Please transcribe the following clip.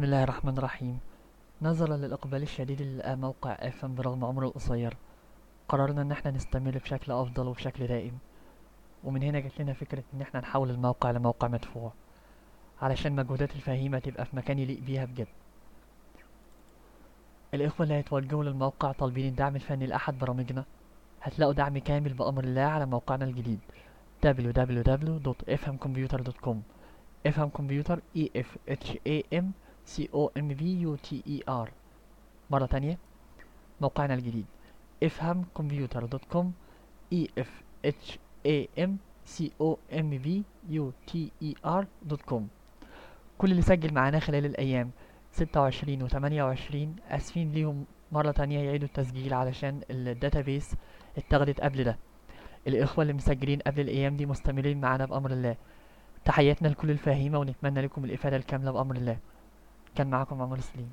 بسم الله الرحمن الرحيم. نظرا للإقبال الشديد للقاء موقع افهم برغم عمره القصير. قررنا أن إحنا نستمر بشكل أفضل وبشكل دائم. ومن هنا جات لنا فكرة أن إحنا نحول الموقع لموقع مدفوع. علشان مجهودات الفهيمة تبقى في مكان يليق بيها بجد. الإخوة اللي هيتوجهوا للموقع طالبين الدعم الفني لأحد برامجنا. هتلاقوا دعم كامل بأمر الله على موقعنا الجديد. www.fmcomputer.com افهم كمبيوتر E F H A M C O M B U T E R. مرة تانية موقعنا الجديد افهم كمبيوتر dot com E F H A M C O M B U T E R dot com كل اللي سجل معانا خلال الأيام ستة وعشرين وتمانية وعشرين آسفين ليهم مرة تانية يعيدوا التسجيل علشان ال database اتاخدت قبل ده. الإخوة اللي مسجلين قبل الأيام دي مستمرين معانا بأمر الله. تحياتنا لكل الفهيمة ونتمنى لكم الإفادة الكاملة بأمر الله. كان معكم عمر سليم.